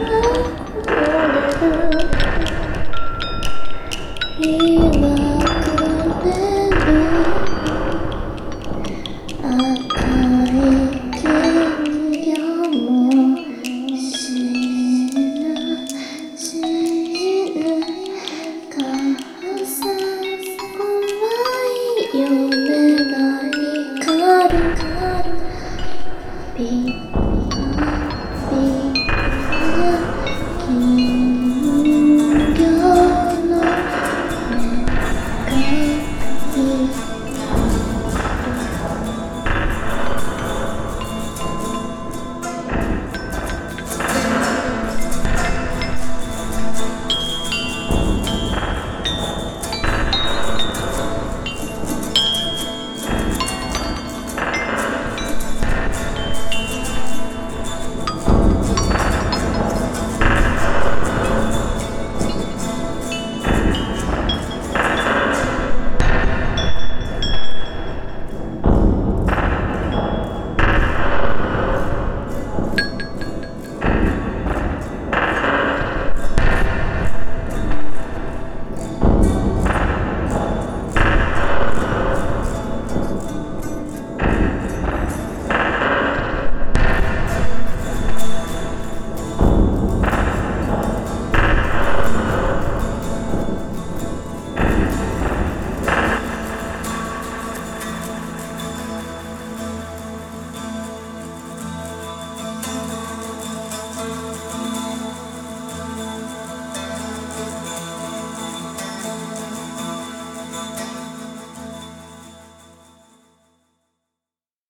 嗯